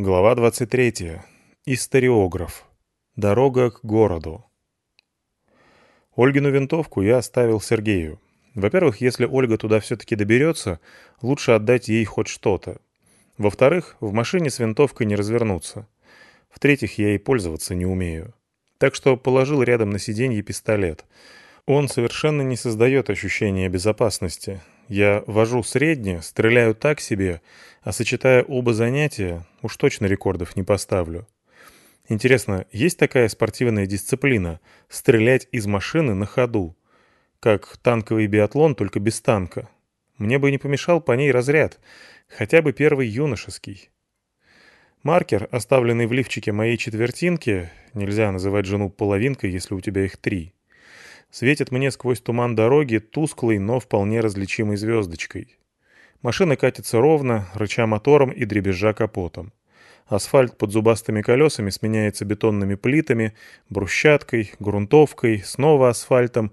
Глава 23. Историограф. Дорога к городу. Ольгину винтовку я оставил Сергею. Во-первых, если Ольга туда все-таки доберется, лучше отдать ей хоть что-то. Во-вторых, в машине с винтовкой не развернуться. В-третьих, я ей пользоваться не умею. Так что положил рядом на сиденье пистолет. Он совершенно не создает ощущения безопасности. Я вожу средне, стреляю так себе, а сочетая оба занятия, уж точно рекордов не поставлю. Интересно, есть такая спортивная дисциплина — стрелять из машины на ходу? Как танковый биатлон, только без танка. Мне бы не помешал по ней разряд, хотя бы первый юношеский. Маркер, оставленный в лифчике моей четвертинки, нельзя называть жену половинкой, если у тебя их три — светит мне сквозь туман дороги тусклой, но вполне различимой звездочкой. Машина катится ровно, рыча мотором и дребезжа капотом. Асфальт под зубастыми колесами сменяется бетонными плитами, брусчаткой, грунтовкой, снова асфальтом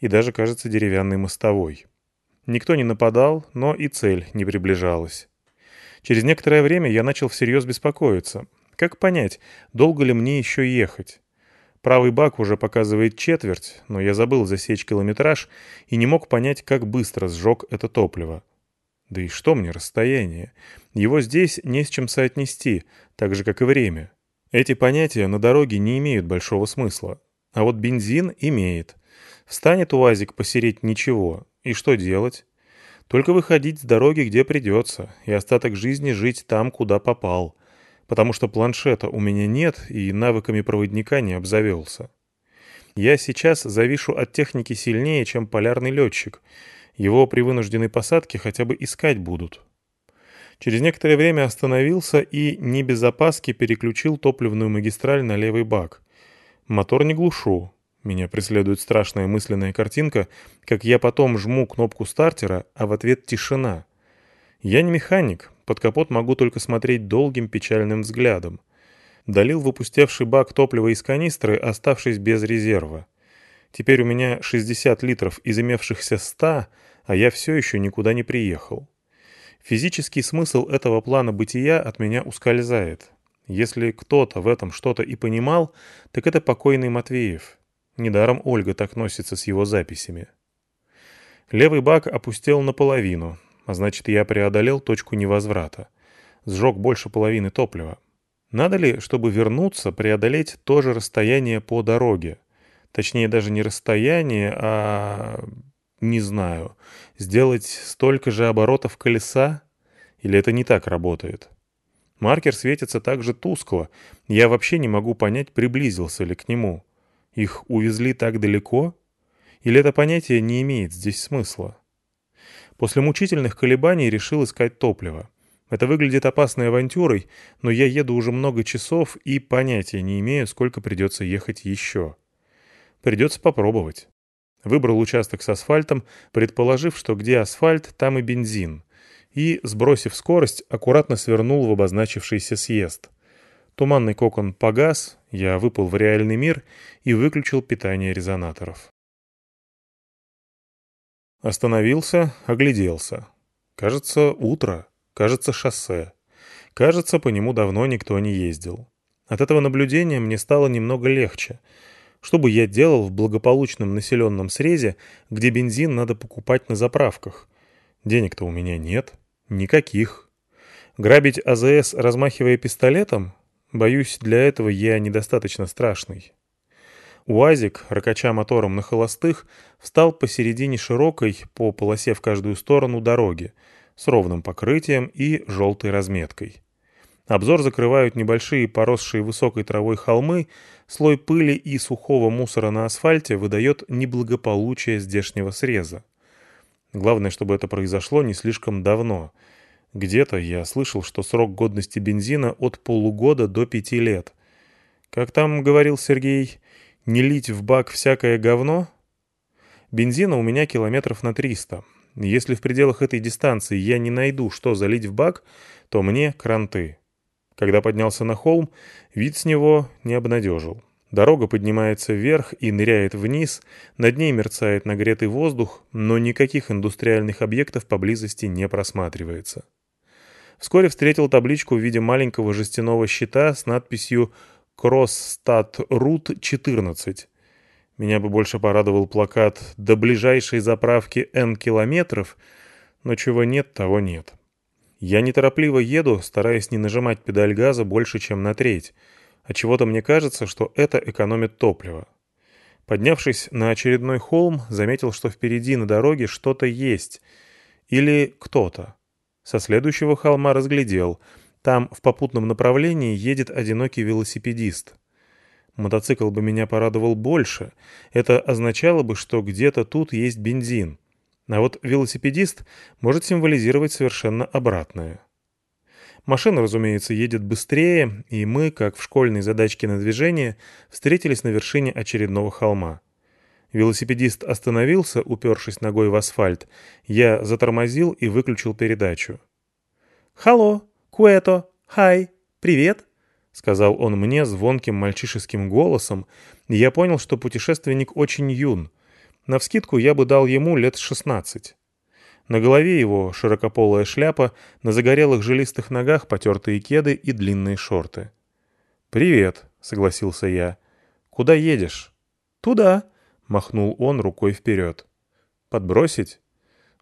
и даже, кажется, деревянной мостовой. Никто не нападал, но и цель не приближалась. Через некоторое время я начал всерьез беспокоиться. Как понять, долго ли мне еще ехать? Правый бак уже показывает четверть, но я забыл засечь километраж и не мог понять, как быстро сжег это топливо. Да и что мне расстояние? Его здесь не с чем соотнести, так же, как и время. Эти понятия на дороге не имеют большого смысла. А вот бензин имеет. Встанет УАЗик посереть ничего. И что делать? Только выходить с дороги, где придется, и остаток жизни жить там, куда попал потому что планшета у меня нет и навыками проводника не обзавелся. Я сейчас завишу от техники сильнее, чем полярный летчик. Его при вынужденной посадке хотя бы искать будут. Через некоторое время остановился и не без опаски переключил топливную магистраль на левый бак. Мотор не глушу. Меня преследует страшная мысленная картинка, как я потом жму кнопку стартера, а в ответ тишина. Я не механик, под капот могу только смотреть долгим печальным взглядом. Долил выпустевший бак топлива из канистры, оставшись без резерва. Теперь у меня 60 литров из имевшихся 100, а я все еще никуда не приехал. Физический смысл этого плана бытия от меня ускользает. Если кто-то в этом что-то и понимал, так это покойный Матвеев. Недаром Ольга так носится с его записями. Левый бак опустел наполовину, а значит, я преодолел точку невозврата. Сжег больше половины топлива. Надо ли, чтобы вернуться, преодолеть то же расстояние по дороге? Точнее, даже не расстояние, а... не знаю. Сделать столько же оборотов колеса? Или это не так работает? Маркер светится так же тускло. Я вообще не могу понять, приблизился ли к нему. Их увезли так далеко? Или это понятие не имеет здесь смысла? После мучительных колебаний решил искать топливо. Это выглядит опасной авантюрой, но я еду уже много часов и понятия не имею, сколько придется ехать еще. Придется попробовать. Выбрал участок с асфальтом, предположив, что где асфальт, там и бензин. И, сбросив скорость, аккуратно свернул в обозначившийся съезд. Туманный кокон погас, я выпал в реальный мир и выключил питание резонаторов. Остановился, огляделся. Кажется, утро. Кажется, шоссе. Кажется, по нему давно никто не ездил. От этого наблюдения мне стало немного легче. Что бы я делал в благополучном населенном срезе, где бензин надо покупать на заправках? Денег-то у меня нет. Никаких. Грабить АЗС, размахивая пистолетом? Боюсь, для этого я недостаточно страшный. УАЗик, ракача мотором на холостых, встал посередине широкой, по полосе в каждую сторону дороги, с ровным покрытием и желтой разметкой. Обзор закрывают небольшие поросшие высокой травой холмы, слой пыли и сухого мусора на асфальте выдает неблагополучие здешнего среза. Главное, чтобы это произошло не слишком давно. Где-то я слышал, что срок годности бензина от полугода до пяти лет. Как там говорил Сергей, не лить в бак всякое говно? Бензина у меня километров на 300. Если в пределах этой дистанции я не найду, что залить в бак, то мне кранты. Когда поднялся на холм, вид с него не обнадежил. Дорога поднимается вверх и ныряет вниз, над ней мерцает нагретый воздух, но никаких индустриальных объектов поблизости не просматривается. Вскоре встретил табличку в виде маленького жестяного щита с надписью «Кроссстат Рут 14». Меня бы больше порадовал плакат «До ближайшей заправки N километров», но чего нет, того нет. Я неторопливо еду, стараясь не нажимать педаль газа больше, чем на треть. А чего-то мне кажется, что это экономит топливо. Поднявшись на очередной холм, заметил, что впереди на дороге что-то есть. Или кто-то. Со следующего холма разглядел. Там в попутном направлении едет одинокий велосипедист. Мотоцикл бы меня порадовал больше. Это означало бы, что где-то тут есть бензин. А вот велосипедист может символизировать совершенно обратное. Машина, разумеется, едет быстрее, и мы, как в школьной задачке на движение, встретились на вершине очередного холма. Велосипедист остановился, упершись ногой в асфальт. Я затормозил и выключил передачу. «Халло, Куэто, хай, привет!» — сказал он мне звонким мальчишеским голосом, и я понял, что путешественник очень юн. Навскидку я бы дал ему лет шестнадцать. На голове его широкополая шляпа, на загорелых жилистых ногах потертые кеды и длинные шорты. «Привет», — согласился я. «Куда едешь?» «Туда», — махнул он рукой вперед. «Подбросить?»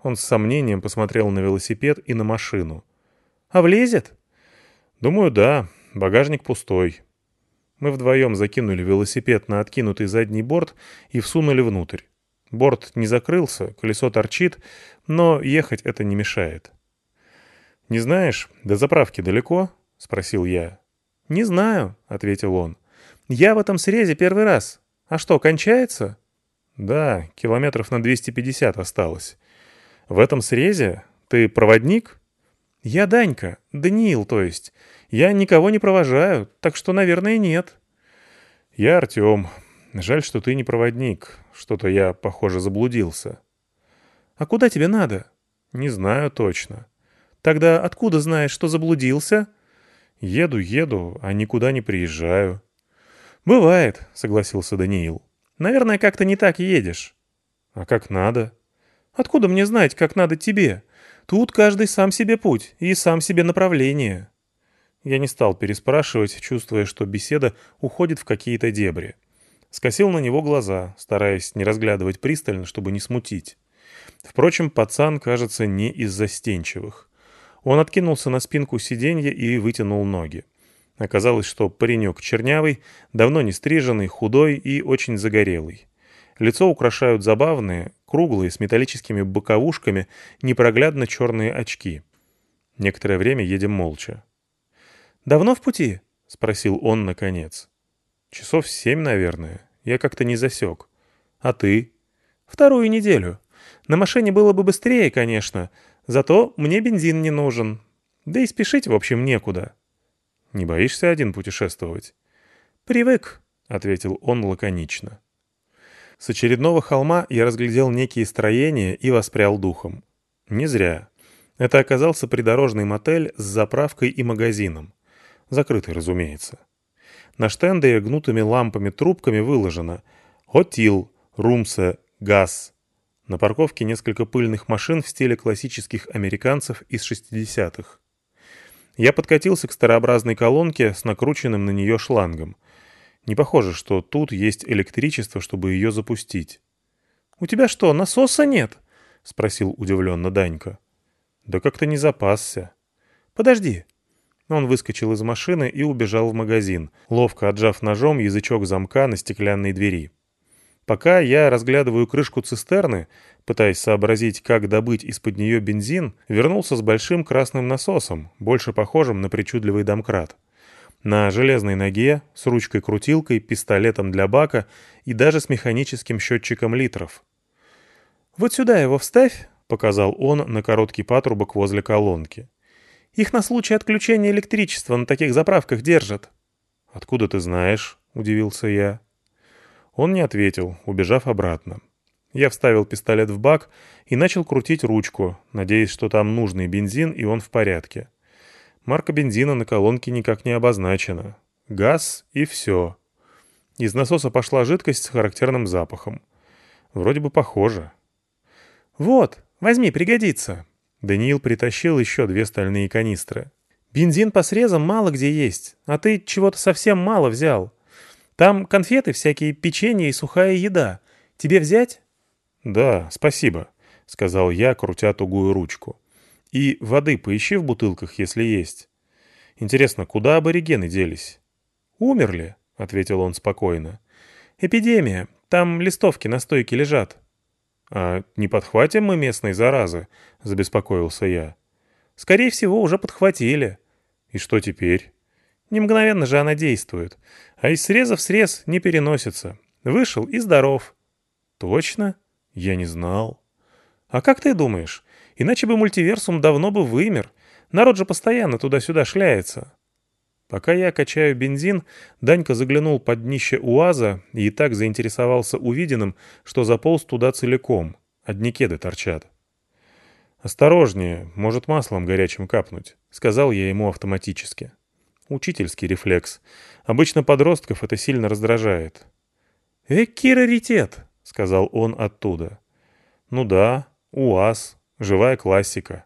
Он с сомнением посмотрел на велосипед и на машину. «А влезет?» «Думаю, да. Багажник пустой». Мы вдвоем закинули велосипед на откинутый задний борт и всунули внутрь. Борт не закрылся, колесо торчит, но ехать это не мешает. «Не знаешь, до заправки далеко?» — спросил я. «Не знаю», — ответил он. «Я в этом срезе первый раз. А что, кончается?» «Да, километров на 250 осталось. В этом срезе? Ты проводник?» «Я Данька, Даниил, то есть. Я никого не провожаю, так что, наверное, нет». «Я Артем. Жаль, что ты не проводник. Что-то я, похоже, заблудился». «А куда тебе надо?» «Не знаю точно». «Тогда откуда знаешь, что заблудился?» «Еду, еду, а никуда не приезжаю». «Бывает», — согласился Даниил. «Наверное, как-то не так едешь». «А как надо?» «Откуда мне знать, как надо тебе? Тут каждый сам себе путь и сам себе направление». Я не стал переспрашивать, чувствуя, что беседа уходит в какие-то дебри. Скосил на него глаза, стараясь не разглядывать пристально, чтобы не смутить. Впрочем, пацан, кажется, не из застенчивых. Он откинулся на спинку сиденья и вытянул ноги. Оказалось, что паренек чернявый, давно не стриженный, худой и очень загорелый. Лицо украшают забавные, круглые, с металлическими боковушками, непроглядно черные очки. Некоторое время едем молча. «Давно в пути?» — спросил он наконец. Часов семь, наверное. Я как-то не засек. А ты? Вторую неделю. На машине было бы быстрее, конечно. Зато мне бензин не нужен. Да и спешить, в общем, некуда. Не боишься один путешествовать? Привык, — ответил он лаконично. С очередного холма я разглядел некие строения и воспрял духом. Не зря. Это оказался придорожный мотель с заправкой и магазином. Закрытый, разумеется. На штенде гнутыми лампами-трубками выложено «Хотил», «Румсе», «Газ». На парковке несколько пыльных машин в стиле классических американцев из 60-х. Я подкатился к старообразной колонке с накрученным на нее шлангом. Не похоже, что тут есть электричество, чтобы ее запустить. «У тебя что, насоса нет?» — спросил удивленно Данька. «Да как-то не запасся». «Подожди, он выскочил из машины и убежал в магазин, ловко отжав ножом язычок замка на стеклянной двери. Пока я разглядываю крышку цистерны, пытаясь сообразить, как добыть из-под нее бензин, вернулся с большим красным насосом, больше похожим на причудливый домкрат. На железной ноге, с ручкой-крутилкой, пистолетом для бака и даже с механическим счетчиком литров. «Вот сюда его вставь», — показал он на короткий патрубок возле колонки. Их на случай отключения электричества на таких заправках держат». «Откуда ты знаешь?» — удивился я. Он не ответил, убежав обратно. Я вставил пистолет в бак и начал крутить ручку, надеясь, что там нужный бензин и он в порядке. Марка бензина на колонке никак не обозначена. Газ и все. Из насоса пошла жидкость с характерным запахом. Вроде бы похоже. «Вот, возьми, пригодится», Даниил притащил еще две стальные канистры. Бензин по срезам мало где есть, а ты чего-то совсем мало взял. Там конфеты всякие, печенье и сухая еда. Тебе взять?» «Да, спасибо», — сказал я, крутя тугую ручку. «И воды поищи в бутылках, если есть. Интересно, куда аборигены делись?» «Умерли», — ответил он спокойно. «Эпидемия. Там листовки на стойке лежат». «А не подхватим мы местной заразы?» — забеспокоился я. «Скорее всего, уже подхватили». «И что теперь?» «Не мгновенно же она действует. А из среза в срез не переносится. Вышел и здоров». «Точно? Я не знал». «А как ты думаешь? Иначе бы мультиверсум давно бы вымер. Народ же постоянно туда-сюда шляется». Пока я качаю бензин, Данька заглянул под днище УАЗа и так заинтересовался увиденным, что заполз туда целиком. Одни кеды торчат. «Осторожнее, может маслом горячим капнуть», — сказал я ему автоматически. Учительский рефлекс. Обычно подростков это сильно раздражает. «Экий раритет», — сказал он оттуда. «Ну да, УАЗ, живая классика».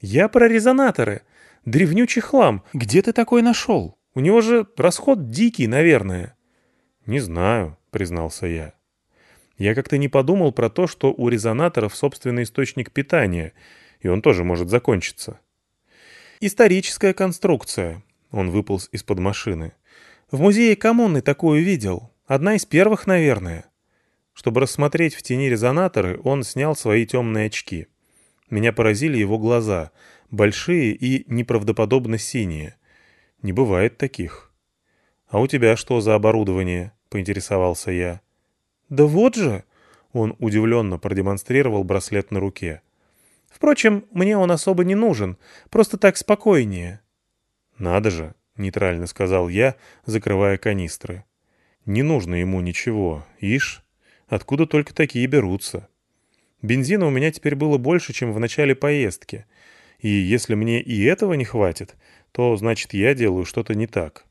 «Я про резонаторы. Древнючий хлам. Где ты такой нашел? У него же расход дикий, наверное». «Не знаю», — признался я. Я как-то не подумал про то, что у резонаторов собственный источник питания, и он тоже может закончиться. «Историческая конструкция», — он выполз из-под машины. «В музее коммуны такую видел. Одна из первых, наверное». Чтобы рассмотреть в тени резонаторы, он снял свои темные очки. Меня поразили его глаза, большие и неправдоподобно синие. Не бывает таких. «А у тебя что за оборудование?» — поинтересовался я. «Да вот же!» — он удивленно продемонстрировал браслет на руке. «Впрочем, мне он особо не нужен, просто так спокойнее». «Надо же!» — нейтрально сказал я, закрывая канистры. «Не нужно ему ничего, ишь, откуда только такие берутся?» Бензина у меня теперь было больше, чем в начале поездки. И если мне и этого не хватит, то значит я делаю что-то не так.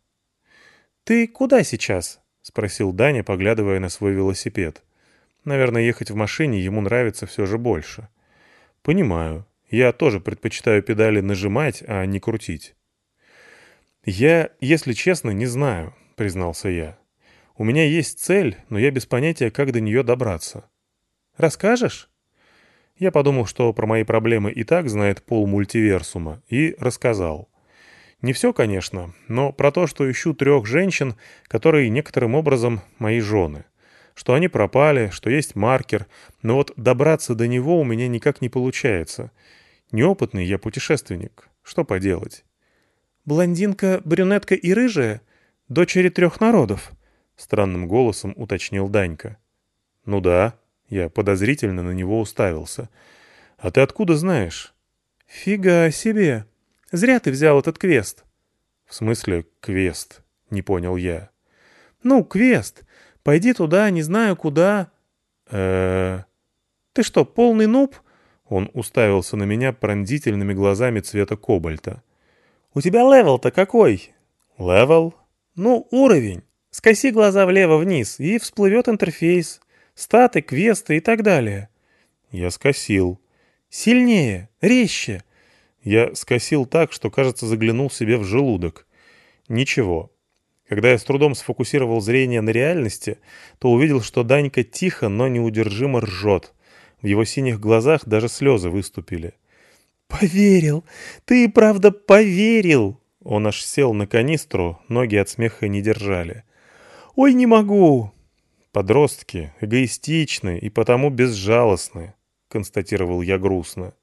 «Ты куда сейчас?» — спросил Даня, поглядывая на свой велосипед. Наверное, ехать в машине ему нравится все же больше. «Понимаю. Я тоже предпочитаю педали нажимать, а не крутить». «Я, если честно, не знаю», — признался я. «У меня есть цель, но я без понятия, как до нее добраться». «Расскажешь?» Я подумал, что про мои проблемы и так знает пол мультиверсума, и рассказал. Не все, конечно, но про то, что ищу трех женщин, которые некоторым образом мои жены. Что они пропали, что есть маркер, но вот добраться до него у меня никак не получается. Неопытный я путешественник. Что поделать? «Блондинка, брюнетка и рыжая? Дочери трех народов?» — странным голосом уточнил Данька. «Ну да», я подозрительно на него уставился. «А ты откуда знаешь?» «Фига себе! Зря ты взял этот квест». «В смысле квест?» — не понял я. «Ну, квест. Пойди туда, не знаю куда». э «Ты что, полный нуб?» Он уставился на меня пронзительными глазами цвета кобальта. «У тебя левел-то какой?» «Левел?» «Ну, уровень. Скоси глаза влево-вниз, и всплывет интерфейс статы, квесты и так далее. Я скосил. Сильнее, резче. Я скосил так, что, кажется, заглянул себе в желудок. Ничего. Когда я с трудом сфокусировал зрение на реальности, то увидел, что Данька тихо, но неудержимо ржет. В его синих глазах даже слезы выступили. «Поверил! Ты правда поверил!» Он аж сел на канистру, ноги от смеха не держали. «Ой, не могу! Подростки эгоистичны и потому безжалостны, констатировал я грустно.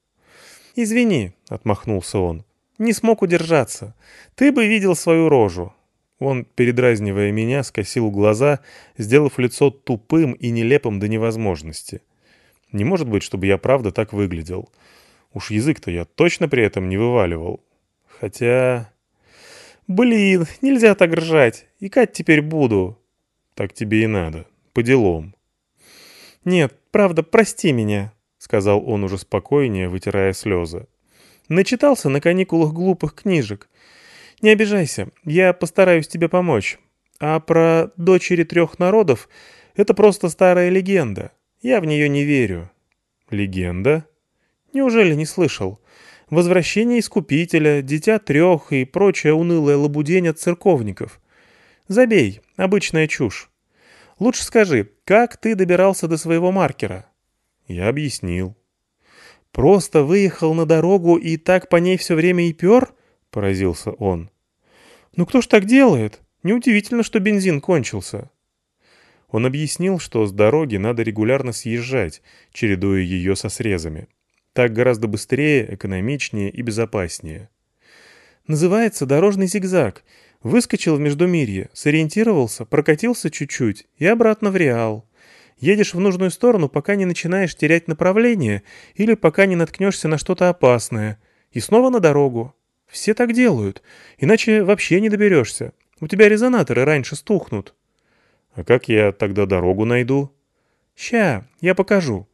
«Извини», — отмахнулся он, — «не смог удержаться. Ты бы видел свою рожу». Он, передразнивая меня, скосил глаза, сделав лицо тупым и нелепым до невозможности. Не может быть, чтобы я правда так выглядел. Уж язык-то я точно при этом не вываливал. Хотя... Блин, нельзя так ржать. Икать теперь буду. Так тебе и надо по делам. «Нет, правда, прости меня», — сказал он уже спокойнее, вытирая слезы. «Начитался на каникулах глупых книжек. Не обижайся, я постараюсь тебе помочь. А про дочери трех народов — это просто старая легенда. Я в нее не верю». «Легенда?» «Неужели не слышал? Возвращение Искупителя, Дитя трех и прочая унылая лабудень от церковников. Забей, обычная чушь. Лучше скажи, как ты добирался до своего маркера?» Я объяснил. «Просто выехал на дорогу и так по ней все время и пер?» — поразился он. «Ну кто ж так делает? Неудивительно, что бензин кончился». Он объяснил, что с дороги надо регулярно съезжать, чередуя ее со срезами. Так гораздо быстрее, экономичнее и безопаснее. «Называется дорожный зигзаг. Выскочил в Междумирье, сориентировался, прокатился чуть-чуть и обратно в Реал. Едешь в нужную сторону, пока не начинаешь терять направление или пока не наткнешься на что-то опасное. И снова на дорогу. Все так делают, иначе вообще не доберешься. У тебя резонаторы раньше стухнут. А как я тогда дорогу найду? Ща, я покажу.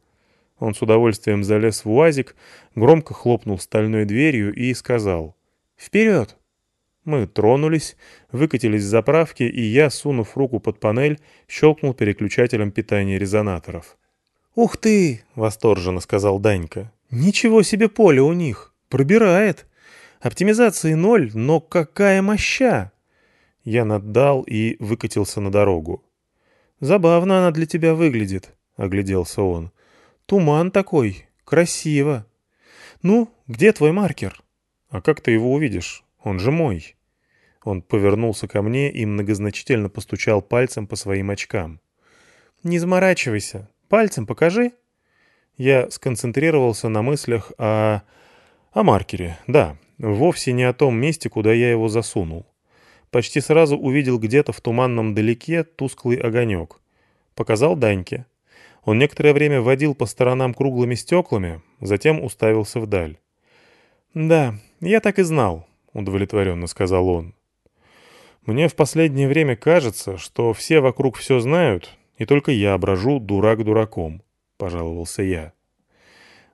Он с удовольствием залез в УАЗик, громко хлопнул стальной дверью и сказал «Вперед!». Мы тронулись, выкатились с заправки, и я, сунув руку под панель, щелкнул переключателем питания резонаторов. «Ух ты!» — восторженно сказал Данька. «Ничего себе поле у них! Пробирает! Оптимизации ноль, но какая моща!» Я наддал и выкатился на дорогу. «Забавно она для тебя выглядит», — огляделся он. «Туман такой, красиво. Ну, где твой маркер?» «А как ты его увидишь? Он же мой». Он повернулся ко мне и многозначительно постучал пальцем по своим очкам. «Не заморачивайся. Пальцем покажи». Я сконцентрировался на мыслях о... о маркере, да, вовсе не о том месте, куда я его засунул. Почти сразу увидел где-то в туманном далеке тусклый огонек. Показал Даньке. Он некоторое время водил по сторонам круглыми стеклами, затем уставился вдаль. «Да, я так и знал», — удовлетворенно сказал он. «Мне в последнее время кажется, что все вокруг все знают, и только я брожу дурак дураком», — пожаловался я.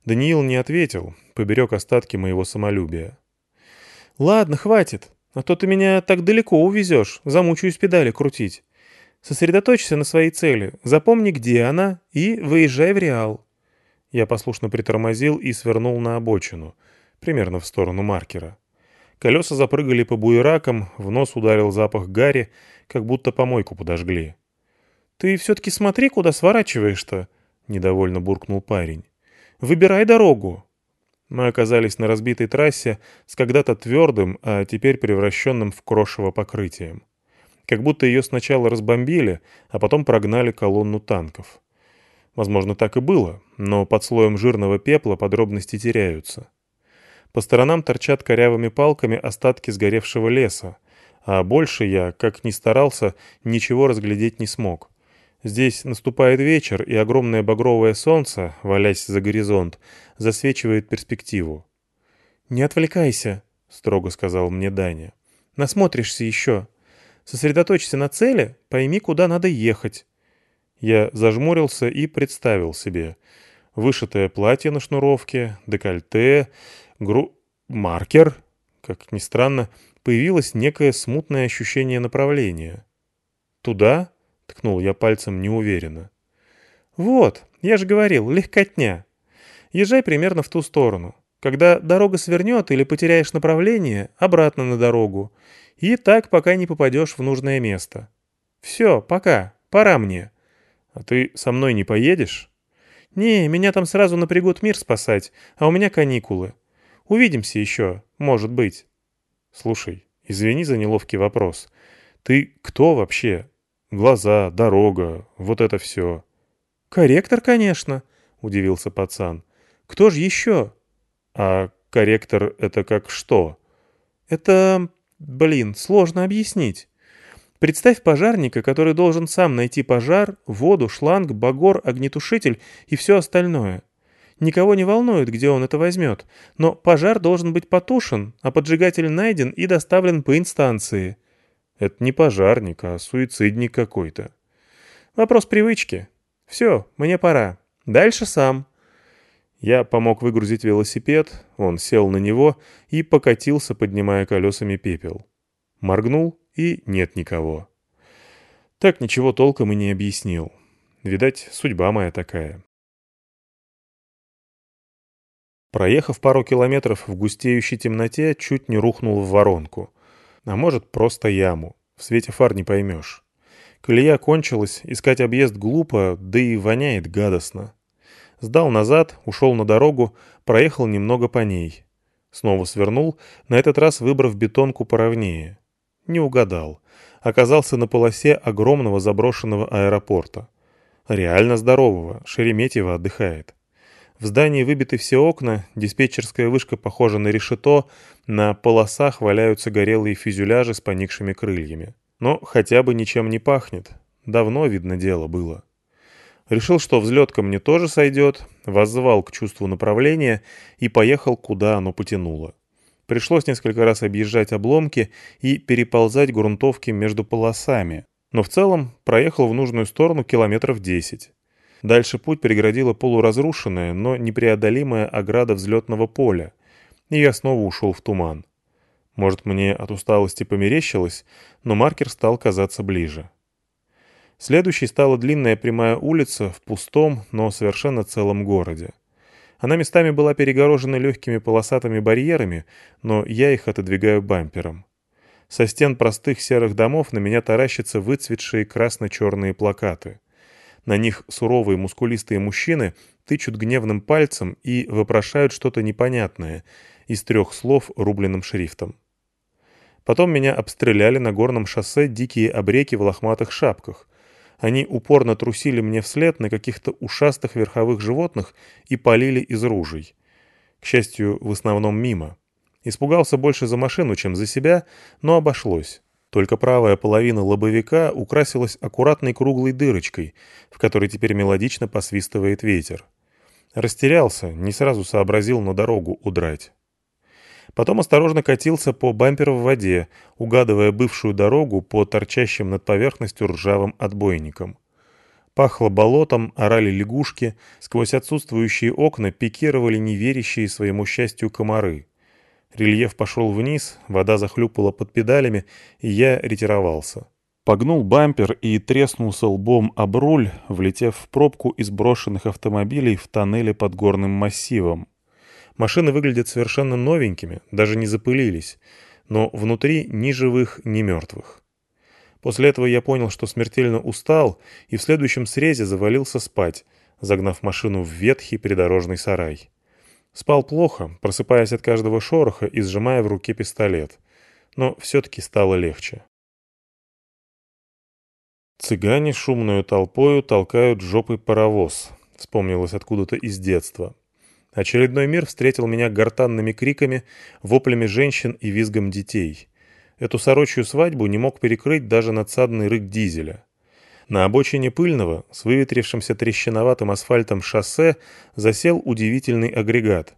Даниил не ответил, поберег остатки моего самолюбия. «Ладно, хватит. А то ты меня так далеко увезешь, замучаюсь педали крутить. Сосредоточься на своей цели, запомни, где она, и выезжай в Реал». Я послушно притормозил и свернул на обочину, примерно в сторону маркера. Колеса запрыгали по буеракам, в нос ударил запах гари, как будто помойку подожгли. «Ты все-таки смотри, куда сворачиваешь-то», — недовольно буркнул парень. «Выбирай дорогу». Мы оказались на разбитой трассе с когда-то твердым, а теперь превращенным в крошево покрытием. Как будто ее сначала разбомбили, а потом прогнали колонну танков. Возможно, так и было, но под слоем жирного пепла подробности теряются. По сторонам торчат корявыми палками остатки сгоревшего леса, а больше я, как ни старался, ничего разглядеть не смог. Здесь наступает вечер, и огромное багровое солнце, валясь за горизонт, засвечивает перспективу. «Не отвлекайся», — строго сказал мне Даня. «Насмотришься еще. Сосредоточься на цели, пойми, куда надо ехать». Я зажмурился и представил себе. Вышитое платье на шнуровке, декольте, гру... маркер. Как ни странно, появилось некое смутное ощущение направления. «Туда?» Ткнул я пальцем неуверенно. «Вот, я же говорил, легкотня. Езжай примерно в ту сторону. Когда дорога свернет или потеряешь направление, обратно на дорогу. И так, пока не попадешь в нужное место. Все, пока, пора мне. А ты со мной не поедешь? Не, меня там сразу напрягут мир спасать, а у меня каникулы. Увидимся еще, может быть. Слушай, извини за неловкий вопрос. Ты кто вообще? Глаза, дорога, вот это все. «Корректор, конечно», — удивился пацан. «Кто же еще?» «А корректор — это как что?» «Это... блин, сложно объяснить. Представь пожарника, который должен сам найти пожар, воду, шланг, багор, огнетушитель и все остальное. Никого не волнует, где он это возьмет, но пожар должен быть потушен, а поджигатель найден и доставлен по инстанции. Это не пожарник, а суицидник какой-то. Вопрос привычки. Все, мне пора. Дальше сам. Я помог выгрузить велосипед, он сел на него и покатился, поднимая колесами пепел. Моргнул, и нет никого. Так ничего толком и не объяснил. Видать, судьба моя такая. Проехав пару километров в густеющей темноте, чуть не рухнул в воронку. А может, просто яму. В свете фар не поймешь. Колея кончилась, искать объезд глупо, да и воняет гадостно. Сдал назад, ушел на дорогу, проехал немного по ней. Снова свернул, на этот раз выбрав бетонку поровнее. Не угадал. Оказался на полосе огромного заброшенного аэропорта. Реально здорового, Шереметьево отдыхает. В здании выбиты все окна, диспетчерская вышка похожа на решето, на полосах валяются горелые фюзеляжи с поникшими крыльями. Но хотя бы ничем не пахнет. Давно, видно, дело было. Решил, что взлет ко мне тоже сойдет, воззвал к чувству направления и поехал, куда оно потянуло. Пришлось несколько раз объезжать обломки и переползать грунтовки между полосами, но в целом проехал в нужную сторону километров 10. Дальше путь преградила полуразрушенная, но непреодолимая ограда взлетного поля, и я снова ушел в туман. Может, мне от усталости померещилось, но маркер стал казаться ближе. Следующей стала длинная прямая улица в пустом, но совершенно целом городе. Она местами была перегорожена легкими полосатыми барьерами, но я их отодвигаю бампером. Со стен простых серых домов на меня таращатся выцветшие красно-черные плакаты. На них суровые мускулистые мужчины тычут гневным пальцем и вопрошают что-то непонятное из трех слов рубленным шрифтом. Потом меня обстреляли на горном шоссе дикие обреки в лохматых шапках, они упорно трусили мне вслед на каких-то ушастых верховых животных и полили из ружей. К счастью, в основном мимо. Испугался больше за машину, чем за себя, но обошлось. Только правая половина лобовика украсилась аккуратной круглой дырочкой, в которой теперь мелодично посвистывает ветер. Растерялся, не сразу сообразил на дорогу удрать. Потом осторожно катился по бамперу в воде, угадывая бывшую дорогу по торчащим над поверхностью ржавым отбойникам. Пахло болотом, орали лягушки, сквозь отсутствующие окна пикировали неверящие своему счастью комары. Рельеф пошел вниз, вода захлюпала под педалями, и я ретировался. Погнул бампер и треснулся лбом об руль, влетев в пробку из брошенных автомобилей в тоннеле под горным массивом. Машины выглядят совершенно новенькими, даже не запылились, но внутри ни живых, ни мертвых. После этого я понял, что смертельно устал, и в следующем срезе завалился спать, загнав машину в ветхий придорожный сарай. Спал плохо, просыпаясь от каждого шороха и сжимая в руке пистолет. Но все-таки стало легче. Цыгане шумную толпою толкают жопой паровоз, вспомнилось откуда-то из детства. Очередной мир встретил меня гортанными криками, воплями женщин и визгом детей. Эту сорочью свадьбу не мог перекрыть даже надсадный рык дизеля. На обочине пыльного, с выветрившимся трещиноватым асфальтом шоссе засел удивительный агрегат.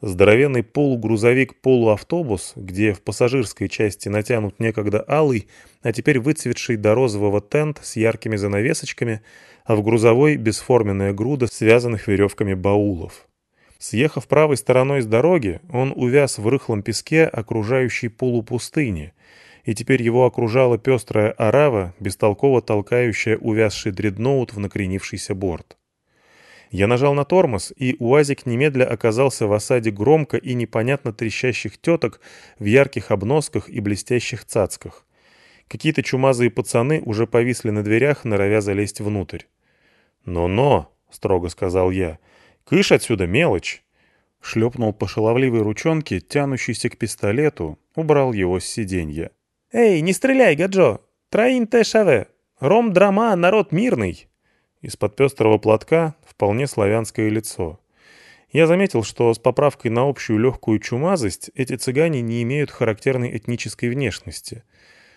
Здоровенный полугрузовик-полуавтобус, где в пассажирской части натянут некогда алый, а теперь выцветший до розового тент с яркими занавесочками, а в грузовой бесформенная груда связанных веревками баулов. Съехав правой стороной с дороги, он увяз в рыхлом песке окружающей полупустыни, и теперь его окружала пестрая орава, бестолково толкающая увязший дредноут в накренившийся борт. Я нажал на тормоз, и УАЗик немедля оказался в осаде громко и непонятно трещащих теток в ярких обносках и блестящих цацках. Какие-то чумазые пацаны уже повисли на дверях, норовя залезть внутрь. «Но-но!» — строго сказал я — «Кыш отсюда, мелочь!» Шлепнул по шаловливой ручонке, тянущейся к пистолету, убрал его с сиденья. «Эй, не стреляй, Гаджо! Троин те шаве! Ром драма, народ мирный!» Из-под пестрого платка вполне славянское лицо. Я заметил, что с поправкой на общую легкую чумазость эти цыгане не имеют характерной этнической внешности.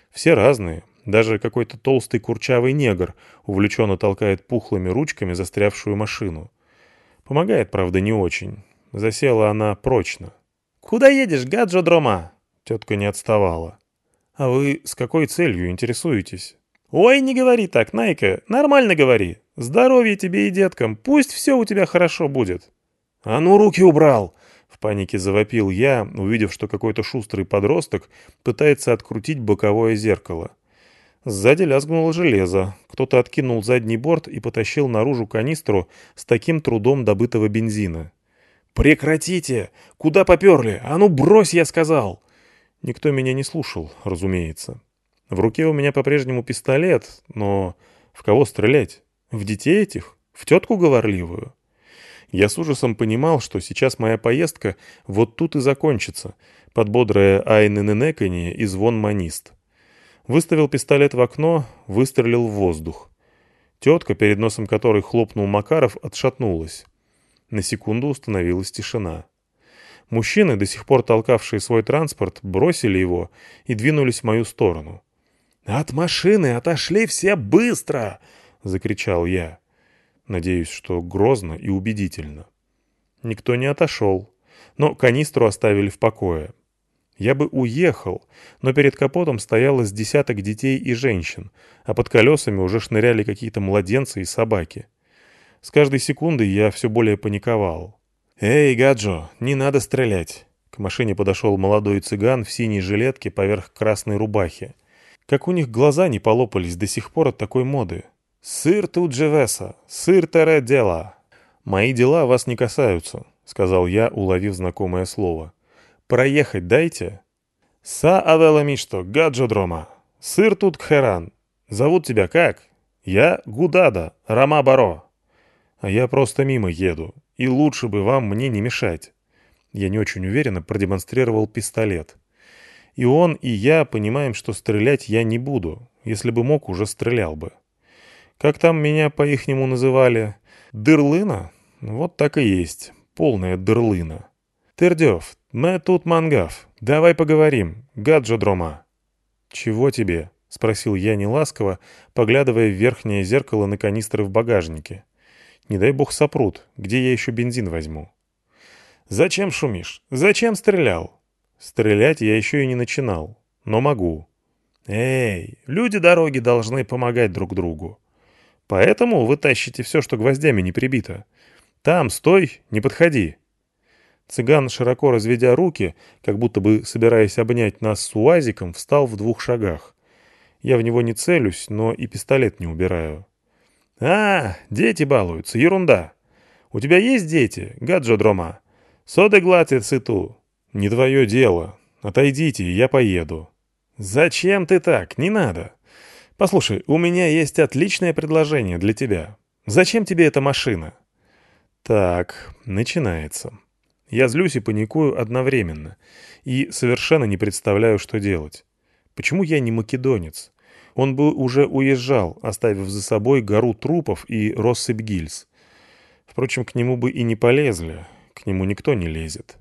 Все разные, даже какой-то толстый курчавый негр увлеченно толкает пухлыми ручками застрявшую машину. Помогает, правда, не очень. Засела она прочно. «Куда едешь, гаджо дрома?» Тетка не отставала. «А вы с какой целью интересуетесь?» «Ой, не говори так, Найка, нормально говори. Здоровья тебе и деткам, пусть все у тебя хорошо будет». «А ну, руки убрал!» В панике завопил я, увидев, что какой-то шустрый подросток пытается открутить боковое зеркало. Сзади лязгнуло железо. Кто-то откинул задний борт и потащил наружу канистру с таким трудом добытого бензина. «Прекратите! Куда поперли? А ну брось, я сказал!» Никто меня не слушал, разумеется. В руке у меня по-прежнему пистолет, но в кого стрелять? В детей этих? В тетку говорливую? Я с ужасом понимал, что сейчас моя поездка вот тут и закончится, под бодрое айнененеканье и звон манист. Выставил пистолет в окно, выстрелил в воздух. Тетка, перед носом которой хлопнул Макаров, отшатнулась. На секунду установилась тишина. Мужчины, до сих пор толкавшие свой транспорт, бросили его и двинулись в мою сторону. «От машины отошли все быстро!» — закричал я. Надеюсь, что грозно и убедительно. Никто не отошел, но канистру оставили в покое. Я бы уехал, но перед капотом стояло с десяток детей и женщин, а под колесами уже шныряли какие-то младенцы и собаки. С каждой секундой я все более паниковал. «Эй, Гаджо, не надо стрелять!» К машине подошел молодой цыган в синей жилетке поверх красной рубахи. Как у них глаза не полопались до сих пор от такой моды. «Сыр тут же веса, сыр тере дела». «Мои дела вас не касаются», — сказал я, уловив знакомое слово. «Проехать дайте». «Са авела мишто, гаджо дрома. Сыр тут кхеран. Зовут тебя как?» «Я Гудада, Рама Баро». «А я просто мимо еду и лучше бы вам мне не мешать». Я не очень уверенно продемонстрировал пистолет. И он, и я понимаем, что стрелять я не буду. Если бы мог, уже стрелял бы. Как там меня по-ихнему называли? Дырлына? Вот так и есть. Полная дырлына. Тердев, мы тут мангав. Давай поговорим. Гаджо дрома. Чего тебе? — спросил я неласково, поглядывая в верхнее зеркало на канистры в багажнике. Не дай бог сопрут, где я еще бензин возьму? «Зачем шумишь? Зачем стрелял?» «Стрелять я еще и не начинал, но могу». «Эй, люди дороги должны помогать друг другу. Поэтому вы тащите все, что гвоздями не прибито. Там, стой, не подходи». Цыган, широко разведя руки, как будто бы собираясь обнять нас с уазиком, встал в двух шагах. Я в него не целюсь, но и пистолет не убираю. «А, дети балуются, ерунда. У тебя есть дети, гаджо дрома? Соды гладят сыту. Не твое дело. Отойдите, я поеду». «Зачем ты так? Не надо. Послушай, у меня есть отличное предложение для тебя. Зачем тебе эта машина?» «Так, начинается. Я злюсь и паникую одновременно. И совершенно не представляю, что делать. Почему я не македонец? Он бы уже уезжал, оставив за собой гору трупов и россыпь гильз. Впрочем, к нему бы и не полезли, к нему никто не лезет.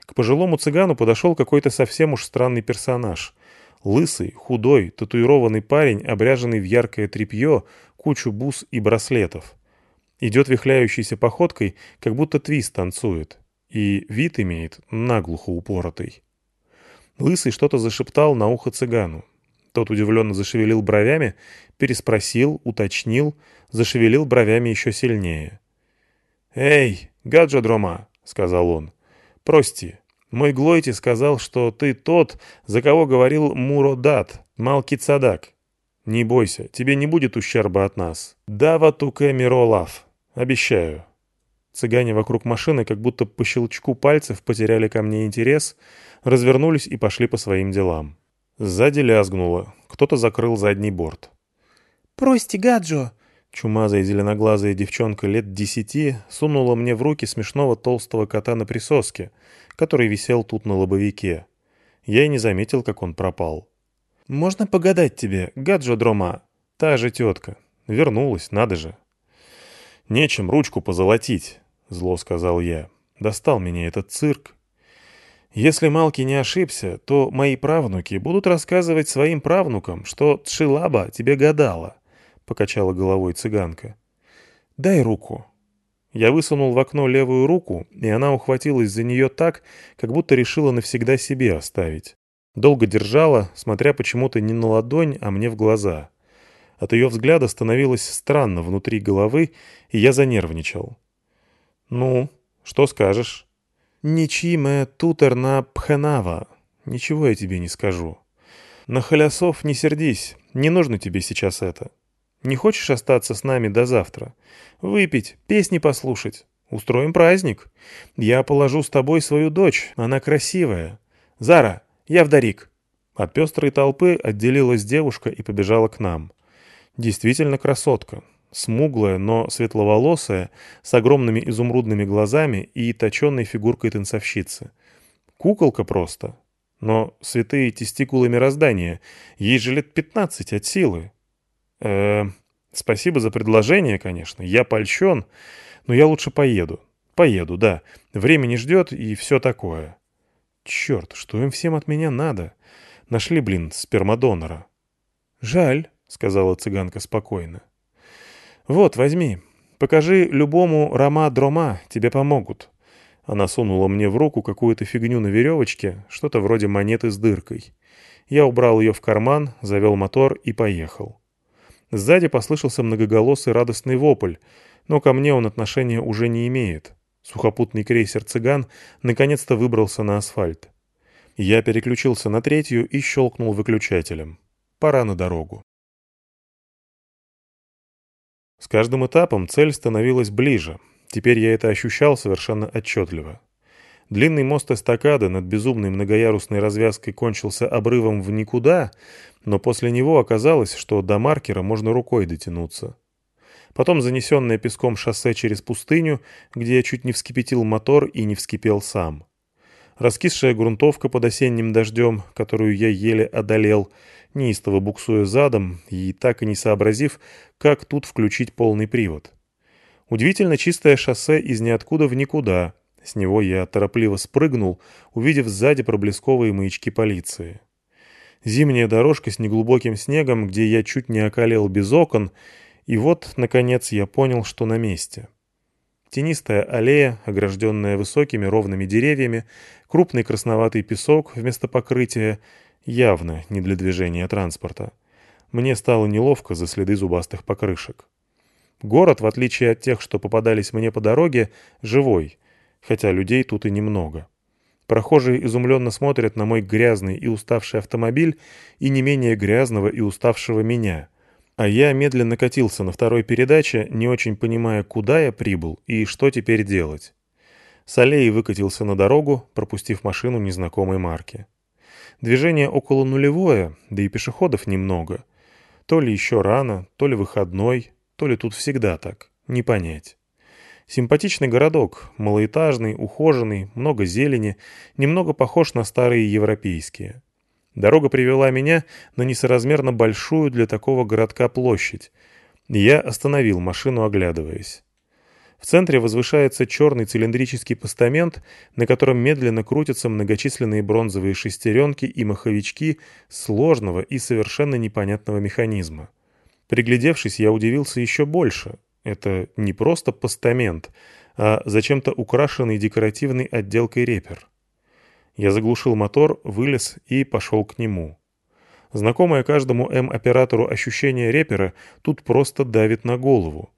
К пожилому цыгану подошел какой-то совсем уж странный персонаж. Лысый, худой, татуированный парень, обряженный в яркое тряпье, кучу бус и браслетов. Идет вихляющейся походкой, как будто твист танцует. И вид имеет наглухо упоротый. Лысый что-то зашептал на ухо цыгану. Тот удивленно зашевелил бровями, переспросил, уточнил, зашевелил бровями еще сильнее. «Эй, гаджа дрома!» — сказал он. «Прости, мой Глойти сказал, что ты тот, за кого говорил Муродат, Малки Цадак. Не бойся, тебе не будет ущерба от нас. Дава туке миролав. Обещаю». Цыгане вокруг машины как будто по щелчку пальцев потеряли ко мне интерес, развернулись и пошли по своим делам. Сзади лязгнуло. Кто-то закрыл задний борт. «Прости, Гаджо!» Чумазая зеленоглазая девчонка лет десяти сунула мне в руки смешного толстого кота на присоске, который висел тут на лобовике. Я и не заметил, как он пропал. «Можно погадать тебе, Гаджо Дрома?» Та же тетка. Вернулась, надо же. «Нечем ручку позолотить», — зло сказал я. «Достал меня этот цирк». Если Малки не ошибся, то мои правнуки будут рассказывать своим правнукам, что Тшилаба тебе гадала, — покачала головой цыганка. — Дай руку. Я высунул в окно левую руку, и она ухватилась за нее так, как будто решила навсегда себе оставить. Долго держала, смотря почему-то не на ладонь, а мне в глаза. От ее взгляда становилось странно внутри головы, и я занервничал. «Ну, что скажешь?» Ничиме тутерна пхенава. Ничего я тебе не скажу. На Халясов не сердись, не нужно тебе сейчас это. Не хочешь остаться с нами до завтра? Выпить, песни послушать? устроим праздник. Я положу с тобой свою дочь, она красивая. Зара, я вдарик». От пестрой толпы отделилась девушка и побежала к нам. Действительно красотка. Смуглая, но светловолосая, с огромными изумрудными глазами и точенной фигуркой танцовщицы. Куколка просто. Но святые тестикулы мироздания, ей же лет пятнадцать от силы. э спасибо за предложение, конечно, я польщен, но я лучше поеду. Поеду, да. Время не ждет и все такое. Черт, что им всем от меня надо? Нашли, блин, спермодонора. Жаль, сказала цыганка спокойно. Вот, возьми. Покажи любому рома-дрома, тебе помогут. Она сунула мне в руку какую-то фигню на веревочке, что-то вроде монеты с дыркой. Я убрал ее в карман, завел мотор и поехал. Сзади послышался многоголосый радостный вопль, но ко мне он отношения уже не имеет. Сухопутный крейсер «Цыган» наконец-то выбрался на асфальт. Я переключился на третью и щелкнул выключателем. Пора на дорогу. С каждым этапом цель становилась ближе. Теперь я это ощущал совершенно отчетливо. Длинный мост эстакады над безумной многоярусной развязкой кончился обрывом в никуда, но после него оказалось, что до маркера можно рукой дотянуться. Потом занесенное песком шоссе через пустыню, где я чуть не вскипятил мотор и не вскипел сам. Раскисшая грунтовка под осенним дождем, которую я еле одолел, неистово буксуя задом и так и не сообразив, как тут включить полный привод. Удивительно чистое шоссе из ниоткуда в никуда. С него я торопливо спрыгнул, увидев сзади проблесковые маячки полиции. Зимняя дорожка с неглубоким снегом, где я чуть не околел без окон, и вот, наконец, я понял, что на месте. Тенистая аллея, огражденная высокими ровными деревьями, крупный красноватый песок вместо покрытия, явно не для движения транспорта. Мне стало неловко за следы зубастых покрышек. Город, в отличие от тех, что попадались мне по дороге, живой, хотя людей тут и немного. Прохожие изумленно смотрят на мой грязный и уставший автомобиль и не менее грязного и уставшего меня. А я медленно катился на второй передаче, не очень понимая, куда я прибыл и что теперь делать. С аллеи выкатился на дорогу, пропустив машину незнакомой марки. Движение около нулевое, да и пешеходов немного. То ли еще рано, то ли выходной, то ли тут всегда так. Не понять. Симпатичный городок, малоэтажный, ухоженный, много зелени, немного похож на старые европейские. Дорога привела меня на несоразмерно большую для такого городка площадь. Я остановил машину, оглядываясь. В центре возвышается черный цилиндрический постамент, на котором медленно крутятся многочисленные бронзовые шестеренки и маховички сложного и совершенно непонятного механизма. Приглядевшись, я удивился еще больше. Это не просто постамент, а зачем-то украшенный декоративной отделкой репер. Я заглушил мотор, вылез и пошел к нему. Знакомое каждому М-оператору ощущение репера тут просто давит на голову.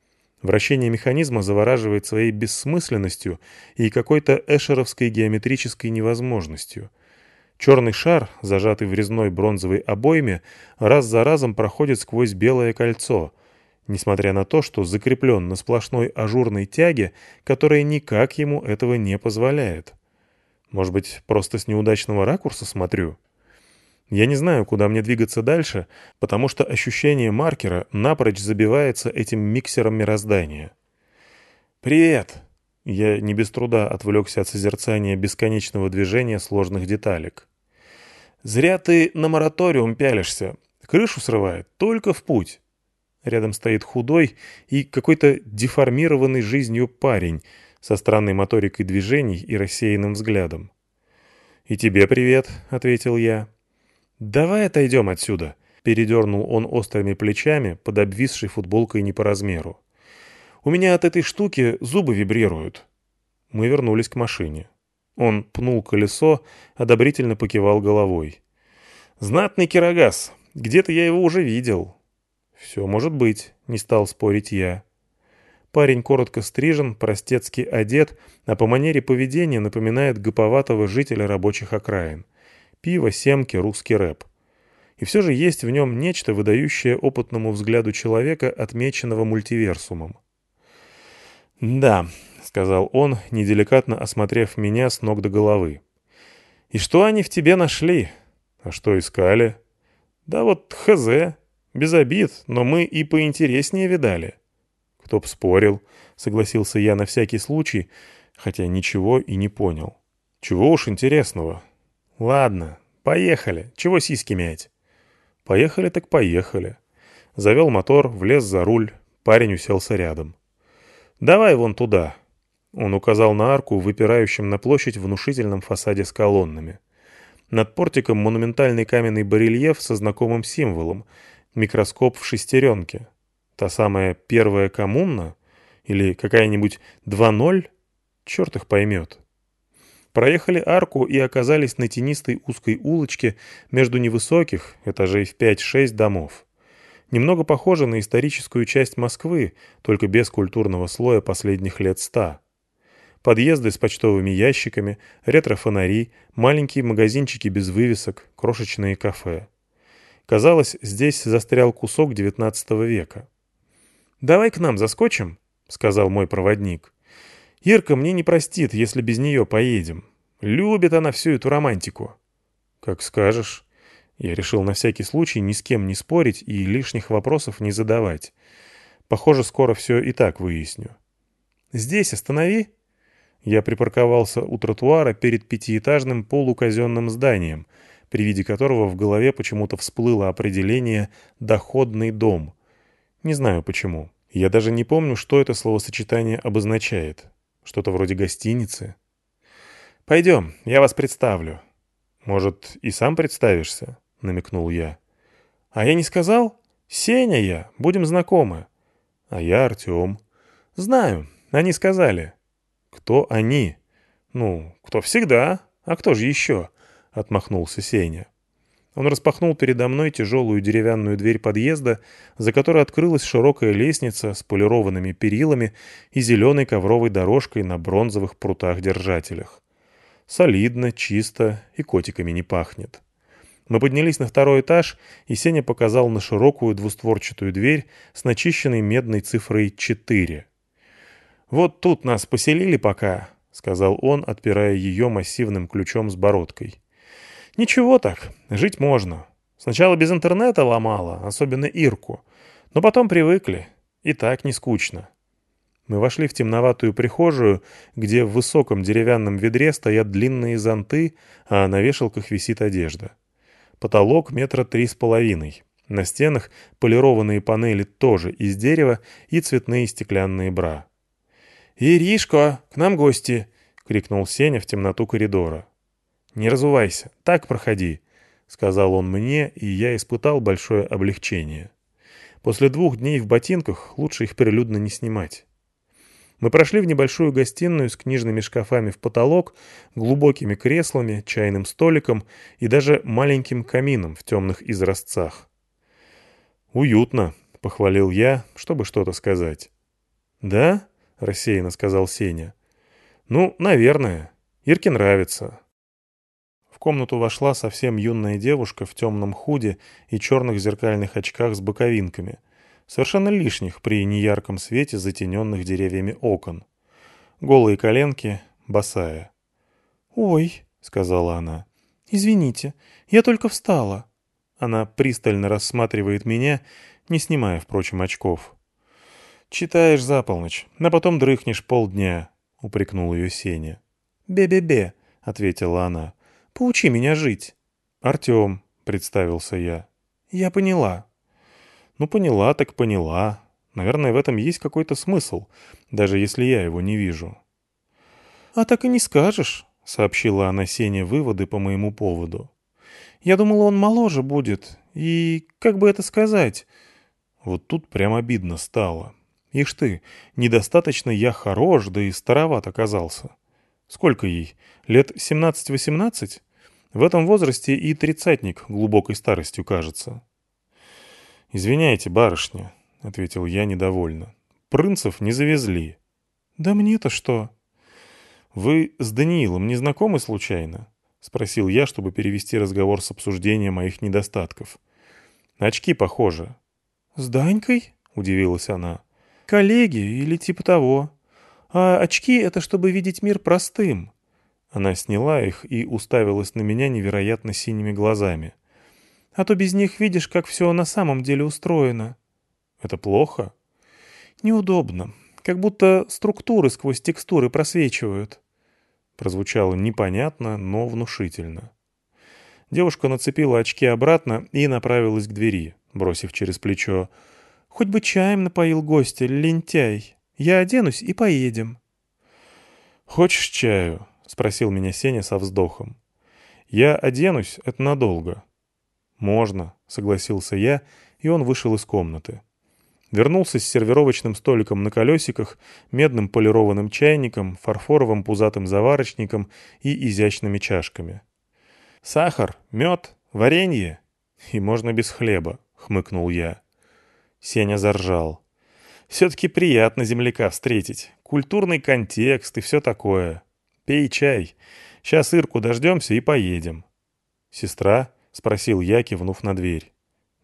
Вращение механизма завораживает своей бессмысленностью и какой-то эшеровской геометрической невозможностью. Черный шар, зажатый в резной бронзовой обойме, раз за разом проходит сквозь белое кольцо — несмотря на то, что закреплен на сплошной ажурной тяге, которая никак ему этого не позволяет. Может быть, просто с неудачного ракурса смотрю? Я не знаю, куда мне двигаться дальше, потому что ощущение маркера напрочь забивается этим миксером мироздания. «Привет!» Я не без труда отвлекся от созерцания бесконечного движения сложных деталек. «Зря ты на мораториум пялишься. Крышу срывает, только в путь. Рядом стоит худой и какой-то деформированный жизнью парень со странной моторикой движений и рассеянным взглядом. «И тебе привет», — ответил я. «Давай отойдем отсюда», — передернул он острыми плечами под обвисшей футболкой не по размеру. «У меня от этой штуки зубы вибрируют». Мы вернулись к машине. Он пнул колесо, одобрительно покивал головой. «Знатный кирогаз. Где-то я его уже видел. «Все может быть», — не стал спорить я. Парень коротко стрижен, простецки одет, а по манере поведения напоминает гоповатого жителя рабочих окраин. Пиво, семки, русский рэп. И все же есть в нем нечто, выдающее опытному взгляду человека, отмеченного мультиверсумом. «Да», — сказал он, неделикатно осмотрев меня с ног до головы. «И что они в тебе нашли?» «А что искали?» «Да вот хз. Без обид, но мы и поинтереснее видали». «Кто б спорил», — согласился я на всякий случай, хотя ничего и не понял. «Чего уж интересного?» «Ладно, поехали. Чего сиськи мять?» «Поехали так поехали». Завел мотор, влез за руль, парень уселся рядом. «Давай вон туда». Он указал на арку, выпирающем на площадь внушительном фасаде с колоннами. Над портиком монументальный каменный барельеф со знакомым символом — микроскоп в шестеренке. Та самая первая коммуна? Или какая-нибудь 2.0? Черт их поймет. Проехали арку и оказались на тенистой узкой улочке между невысоких, этажей в 5-6 домов. Немного похоже на историческую часть Москвы, только без культурного слоя последних лет ста. Подъезды с почтовыми ящиками, ретро-фонари, маленькие магазинчики без вывесок, крошечные кафе. Казалось, здесь застрял кусок XIX века. «Давай к нам заскочим», — сказал мой проводник. «Ирка мне не простит, если без нее поедем. Любит она всю эту романтику». «Как скажешь». Я решил на всякий случай ни с кем не спорить и лишних вопросов не задавать. Похоже, скоро все и так выясню. «Здесь останови», я припарковался у тротуара перед пятиэтажным полуказенным зданием, при виде которого в голове почему-то всплыло определение «доходный дом». Не знаю почему. Я даже не помню, что это словосочетание обозначает. Что-то вроде гостиницы. «Пойдем, я вас представлю». «Может, и сам представишься?» — намекнул я. «А я не сказал? Сеня я, будем знакомы». «А я Артем». «Знаю, они сказали». «Кто они?» «Ну, кто всегда. А кто же еще?» — отмахнулся Сеня. Он распахнул передо мной тяжелую деревянную дверь подъезда, за которой открылась широкая лестница с полированными перилами и зеленой ковровой дорожкой на бронзовых прутах-держателях. Солидно, чисто и котиками не пахнет. Мы поднялись на второй этаж, и Сеня показал на широкую двустворчатую дверь с начищенной медной цифрой 4. «Вот тут нас поселили пока», — сказал он, отпирая ее массивным ключом с бородкой. «Ничего так, жить можно. Сначала без интернета ломало, особенно Ирку, но потом привыкли, и так не скучно». Мы вошли в темноватую прихожую, где в высоком деревянном ведре стоят длинные зонты, а на вешалках висит одежда. Потолок метра три с половиной. На стенах полированные панели тоже из дерева и цветные стеклянные бра. «Иришка, к нам гости!» — крикнул Сеня в темноту коридора. «Не разувайся, так проходи», — сказал он мне, и я испытал большое облегчение. После двух дней в ботинках лучше их прилюдно не снимать. Мы прошли в небольшую гостиную с книжными шкафами в потолок, глубокими креслами, чайным столиком и даже маленьким камином в темных изразцах. «Уютно», — похвалил я, чтобы что-то сказать. «Да?» — рассеянно сказал Сеня. «Ну, наверное. Ирке нравится». В комнату вошла совсем юная девушка в темном худе и черных зеркальных очках с боковинками, совершенно лишних при неярком свете затененных деревьями окон. Голые коленки, босая. «Ой», — сказала она, — «извините, я только встала». Она пристально рассматривает меня, не снимая, впрочем, очков. «Читаешь за полночь, а потом дрыхнешь полдня», — упрекнул ее Сеня. «Бе-бе-бе», — ответила она. «Поучи меня жить». «Артем», — представился я. «Я поняла». «Ну, поняла так поняла. Наверное, в этом есть какой-то смысл, даже если я его не вижу». «А так и не скажешь», — сообщила она Сене выводы по моему поводу. «Я думала, он моложе будет. И, как бы это сказать...» Вот тут прям обидно стало. Ишь ты, недостаточно я хорош, да и староват оказался. Сколько ей? Лет 17-18? В этом возрасте и тридцатник глубокой старостью кажется. «Извиняйте, барышня», — ответил я недовольно. «Принцев не завезли». «Да мне-то что?» «Вы с Даниилом не знакомы случайно?» — спросил я, чтобы перевести разговор с обсуждения моих недостатков. «Очки похожи». «С Данькой?» — удивилась она. Коллеги или типа того. А очки — это чтобы видеть мир простым». Она сняла их и уставилась на меня невероятно синими глазами. «А то без них видишь, как все на самом деле устроено». «Это плохо?» «Неудобно. Как будто структуры сквозь текстуры просвечивают». Прозвучало непонятно, но внушительно. Девушка нацепила очки обратно и направилась к двери, бросив через плечо. «Хоть бы чаем напоил гостя, лентяй. Я оденусь и поедем». «Хочешь чаю?» — спросил меня Сеня со вздохом. «Я оденусь, это надолго». «Можно», — согласился я, и он вышел из комнаты. Вернулся с сервировочным столиком на колесиках, медным полированным чайником, фарфоровым пузатым заварочником и изящными чашками. «Сахар, мед, варенье. И можно без хлеба», — хмыкнул я. Сеня заржал. «Все-таки приятно земляка встретить. Культурный контекст и все такое. Пей чай. Сейчас Ирку дождемся и поедем». «Сестра?» — спросил я, кивнув на дверь.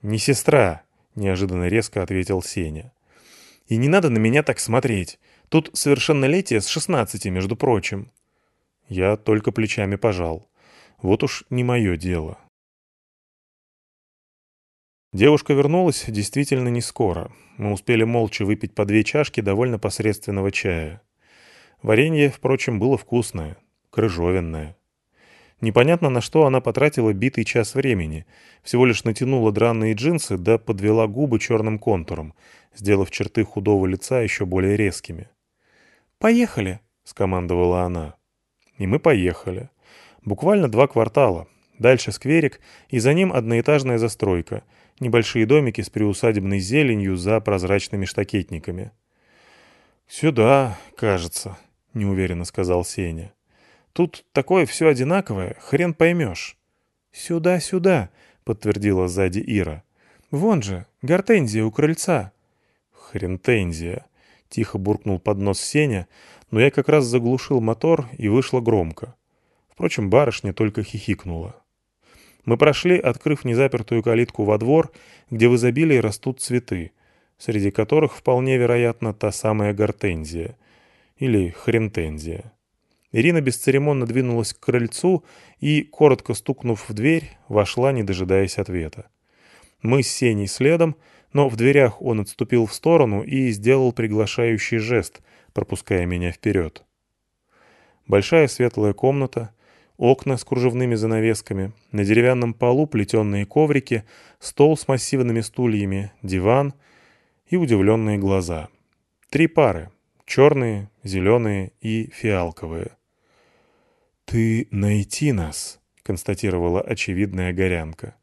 «Не сестра», — неожиданно резко ответил Сеня. «И не надо на меня так смотреть. Тут совершеннолетие с шестнадцати, между прочим». Я только плечами пожал. Вот уж не мое дело. Девушка вернулась действительно не скоро. Мы успели молча выпить по две чашки довольно посредственного чая. Варенье, впрочем, было вкусное, крыжовенное. Непонятно, на что она потратила битый час времени. Всего лишь натянула драные джинсы, да подвела губы черным контуром, сделав черты худого лица еще более резкими. «Поехали!» — скомандовала она. И мы поехали. Буквально два квартала. Дальше скверик, и за ним одноэтажная застройка. Небольшие домики с приусадебной зеленью за прозрачными штакетниками. «Сюда, кажется», — неуверенно сказал Сеня. Тут такое все одинаковое, хрен поймешь». «Сюда, сюда», — подтвердила сзади Ира. «Вон же, гортензия у крыльца». «Хрентензия», — тихо буркнул под нос Сеня, но я как раз заглушил мотор и вышло громко. Впрочем, барышня только хихикнула. Мы прошли, открыв незапертую калитку во двор, где в изобилии растут цветы, среди которых вполне вероятно та самая гортензия или хрентензия. Ирина бесцеремонно двинулась к крыльцу и, коротко стукнув в дверь, вошла, не дожидаясь ответа. Мы с Сеней следом, но в дверях он отступил в сторону и сделал приглашающий жест, пропуская меня вперед. Большая светлая комната, окна с кружевными занавесками, на деревянном полу плетеные коврики, стол с массивными стульями, диван и удивленные глаза. Три пары — черные, зеленые и фиалковые — «Ты найти нас», — констатировала очевидная горянка.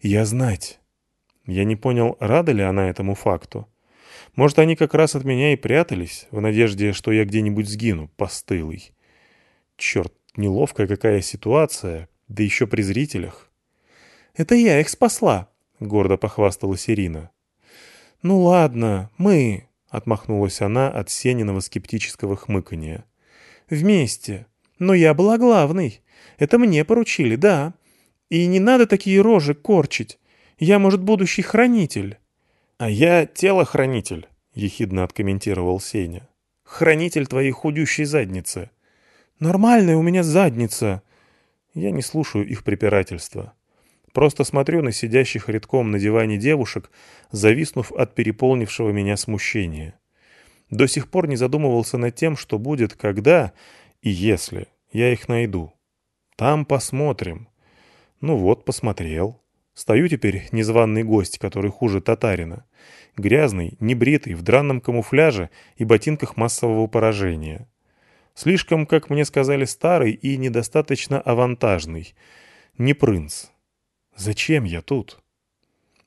«Я знать». Я не понял, рада ли она этому факту. Может, они как раз от меня и прятались, в надежде, что я где-нибудь сгину, постылый. Черт, неловкая какая ситуация, да еще при зрителях. «Это я их спасла», — гордо похвасталась Ирина. «Ну ладно, мы», — отмахнулась она от Сениного скептического хмыкания. «Вместе. Но я была главной. Это мне поручили, да. И не надо такие рожи корчить. Я, может, будущий хранитель». «А я телохранитель», — ехидно откомментировал Сеня. «Хранитель твоей худющей задницы». «Нормальная у меня задница». Я не слушаю их препирательства. Просто смотрю на сидящих редком на диване девушек, зависнув от переполнившего меня смущения. До сих пор не задумывался над тем, что будет, когда и если я их найду. Там посмотрим. Ну вот, посмотрел. Стою теперь незваный гость, который хуже татарина. Грязный, небритый, в дранном камуфляже и ботинках массового поражения. Слишком, как мне сказали, старый и недостаточно авантажный. Не принц. Зачем я тут?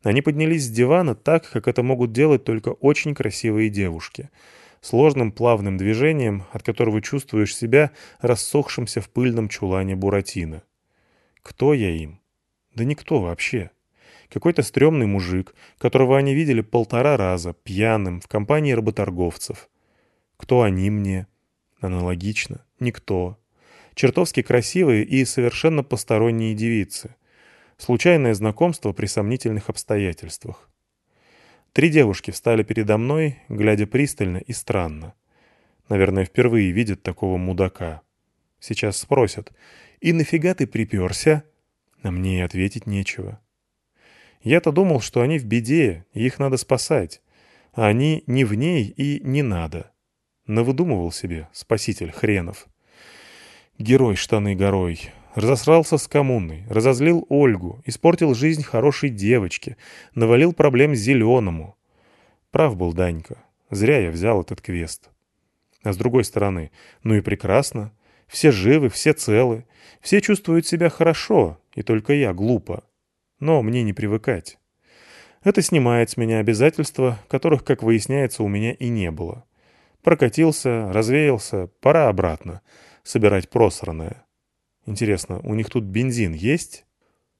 Они поднялись с дивана так, как это могут делать только очень красивые девушки — сложным плавным движением, от которого чувствуешь себя рассохшимся в пыльном чулане Буратино. Кто я им? Да никто вообще. Какой-то стрёмный мужик, которого они видели полтора раза, пьяным, в компании работорговцев. Кто они мне? Аналогично. Никто. Чертовски красивые и совершенно посторонние девицы. Случайное знакомство при сомнительных обстоятельствах. Три девушки встали передо мной, глядя пристально и странно. Наверное, впервые видят такого мудака. Сейчас спросят, «И нафига ты приперся?» А мне ответить нечего. Я-то думал, что они в беде, и их надо спасать. А они не в ней и не надо. Навыдумывал себе спаситель хренов. Герой штаны горой. Разосрался с коммуной, разозлил Ольгу, испортил жизнь хорошей девочке, навалил проблем зеленому. Прав был Данька. Зря я взял этот квест. А с другой стороны, ну и прекрасно. Все живы, все целы, все чувствуют себя хорошо, и только я глупо. Но мне не привыкать. Это снимает с меня обязательства, которых, как выясняется, у меня и не было. Прокатился, развеялся, пора обратно. Собирать просранное. Интересно, у них тут бензин есть?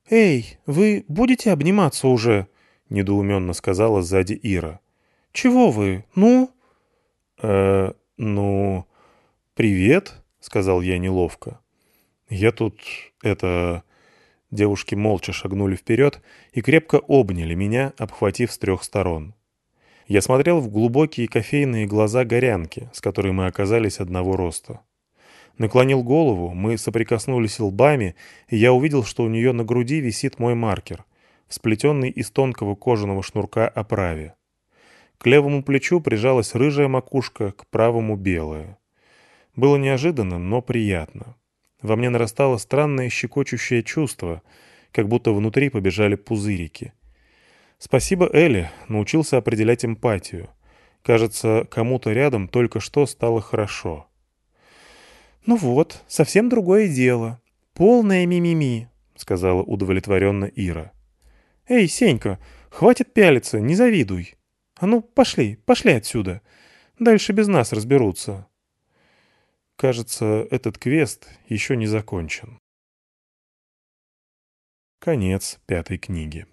«Эй, вы будете обниматься уже?» — недоуменно сказала сзади Ира. «Чего вы? Ну?» «Э, ну... Привет», — сказал я неловко. «Я тут... это...» Девушки молча шагнули вперед и крепко обняли меня, обхватив с трех сторон. Я смотрел в глубокие кофейные глаза горянки, с которой мы оказались одного роста. Наклонил голову, мы соприкоснулись лбами, и я увидел, что у нее на груди висит мой маркер, сплетенный из тонкого кожаного шнурка оправе. К левому плечу прижалась рыжая макушка, к правому — белая. Было неожиданно, но приятно. Во мне нарастало странное щекочущее чувство, как будто внутри побежали пузырики. Спасибо Элли, научился определять эмпатию. Кажется, кому-то рядом только что стало хорошо. «Ну вот, совсем другое дело. Полное мимими», — сказала удовлетворенно Ира. «Эй, Сенька, хватит пялиться, не завидуй». А ну, пошли, пошли отсюда. Дальше без нас разберутся. Кажется, этот квест еще не закончен. Конец пятой книги.